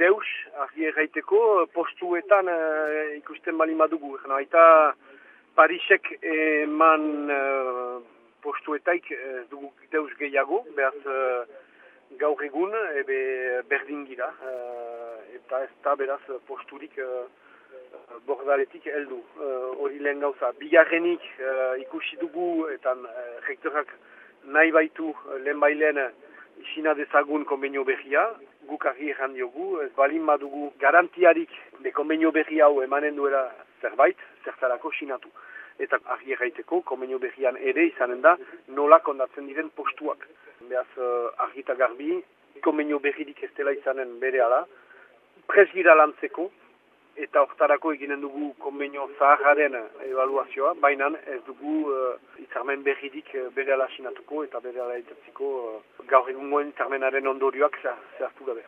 deus, argi erraiteko, postuetan uh, ikusten bali madugu. Eta Parisek eman uh, postuetaik uh, dugu deus gehiago, behaz uh, gaur egun, ebe berdin gira. eta ez da beraz posturik uh, bordaletik heldu. Hori uh, lehen gauza, bigarrenik uh, ikusi dugu, eta uh, rektorak nahi baitu lehen bailen isina dezagun konbenio behia, guk argi erran diogu, ez balin badugu garantiarik de konbenio berri hau emanen duela zerbait, zertarako sinatu. Eta argi erraiteko, konbenio berrian ere izanen da, nola kondatzen diren postuak. Beaz, uh, argi eta garbi, konbenio berridik ez dela izanen bere ala, presgira lantzeko, eta hortarako eginen dugu konbenio zahararen evaluazioa, baina ez dugu uh, itzarmen berridik uh, bere ala sinatuko eta bere ala uh, gaur egun goen itzarmenaren ondorioak zehaztu gabe.